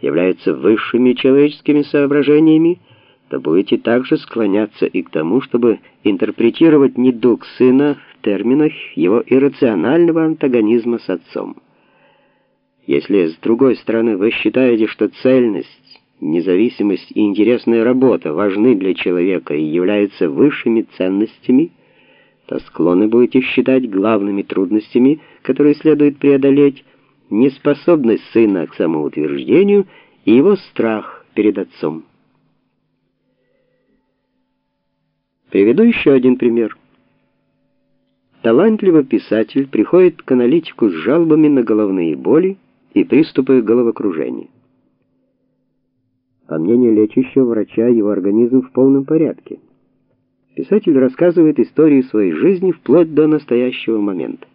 являются высшими человеческими соображениями, то будете также склоняться и к тому, чтобы интерпретировать недуг сына в терминах его иррационального антагонизма с отцом. Если, с другой стороны, вы считаете, что цельность, независимость и интересная работа важны для человека и являются высшими ценностями, то склонны будете считать главными трудностями, которые следует преодолеть, неспособность сына к самоутверждению и его страх перед отцом. Приведу еще один пример. Талантливый писатель приходит к аналитику с жалобами на головные боли и приступы головокружения. По мнению лечащего врача, его организм в полном порядке. Писатель рассказывает историю своей жизни вплоть до настоящего момента.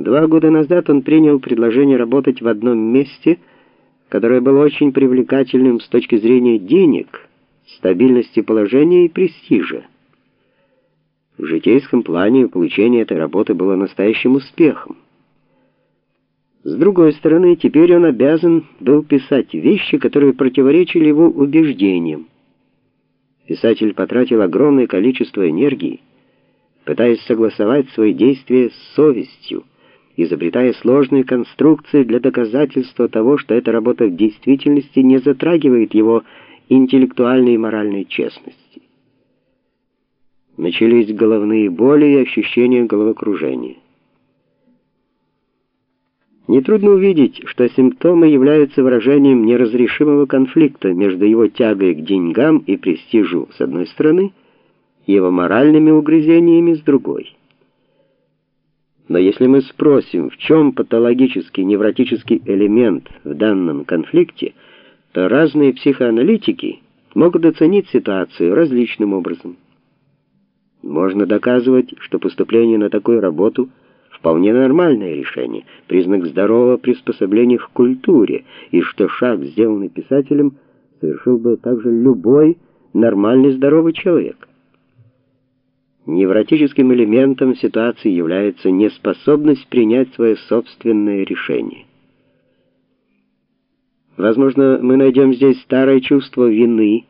Два года назад он принял предложение работать в одном месте, которое было очень привлекательным с точки зрения денег, стабильности положения и престижа. В житейском плане получение этой работы было настоящим успехом. С другой стороны, теперь он обязан был писать вещи, которые противоречили его убеждениям. Писатель потратил огромное количество энергии, пытаясь согласовать свои действия с совестью, изобретая сложные конструкции для доказательства того, что эта работа в действительности не затрагивает его интеллектуальной и моральной честности. Начались головные боли и ощущение головокружения. Нетрудно увидеть, что симптомы являются выражением неразрешимого конфликта между его тягой к деньгам и престижу с одной стороны и его моральными угрызениями с другой. Но если мы спросим, в чем патологический невротический элемент в данном конфликте, то разные психоаналитики могут оценить ситуацию различным образом. Можно доказывать, что поступление на такую работу вполне нормальное решение, признак здорового приспособления к культуре, и что шаг, сделанный писателем, совершил бы также любой нормальный здоровый человек. Невротическим элементом ситуации является неспособность принять свое собственное решение. Возможно, мы найдем здесь старое чувство вины,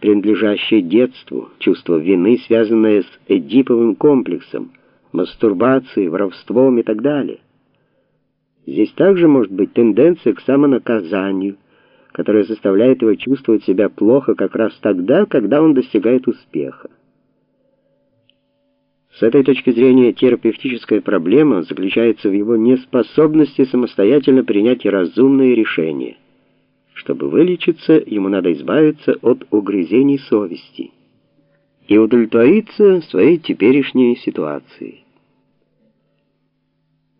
принадлежащее детству, чувство вины, связанное с эдиповым комплексом, мастурбацией, воровством и так далее. Здесь также может быть тенденция к самонаказанию, которая заставляет его чувствовать себя плохо как раз тогда, когда он достигает успеха. С этой точки зрения терапевтическая проблема заключается в его неспособности самостоятельно принять разумные решения. Чтобы вылечиться, ему надо избавиться от угрызений совести и удовлетвориться своей теперешней ситуацией.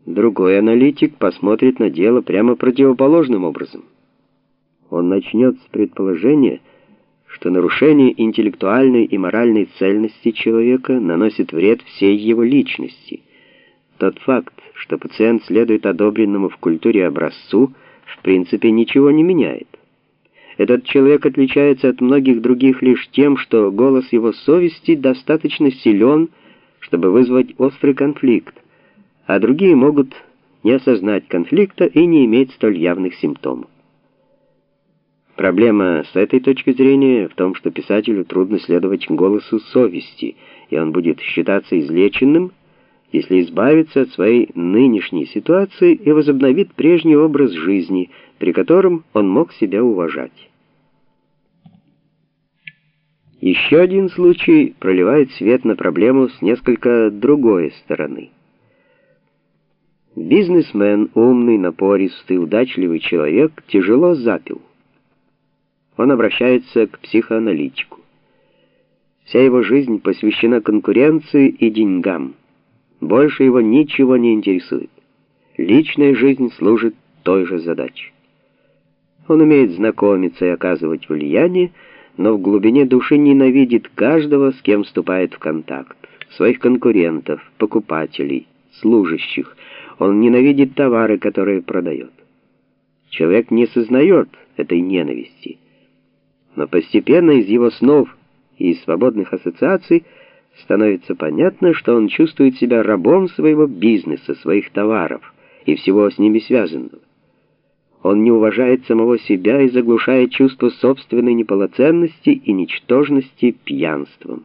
Другой аналитик посмотрит на дело прямо противоположным образом. Он начнет с предположения, что нарушение интеллектуальной и моральной цельности человека наносит вред всей его личности. Тот факт, что пациент следует одобренному в культуре образцу, в принципе ничего не меняет. Этот человек отличается от многих других лишь тем, что голос его совести достаточно силен, чтобы вызвать острый конфликт, а другие могут не осознать конфликта и не иметь столь явных симптомов. Проблема с этой точки зрения в том, что писателю трудно следовать голосу совести, и он будет считаться излеченным, если избавится от своей нынешней ситуации и возобновит прежний образ жизни, при котором он мог себя уважать. Еще один случай проливает свет на проблему с несколько другой стороны. Бизнесмен, умный, напористый, удачливый человек, тяжело запил он обращается к психоаналитику. Вся его жизнь посвящена конкуренции и деньгам. Больше его ничего не интересует. Личная жизнь служит той же задаче. Он умеет знакомиться и оказывать влияние, но в глубине души ненавидит каждого, с кем вступает в контакт. Своих конкурентов, покупателей, служащих. Он ненавидит товары, которые продает. Человек не сознает этой ненависти но постепенно из его снов и из свободных ассоциаций становится понятно, что он чувствует себя рабом своего бизнеса, своих товаров и всего с ними связанного. Он не уважает самого себя и заглушает чувство собственной неполноценности и ничтожности пьянством.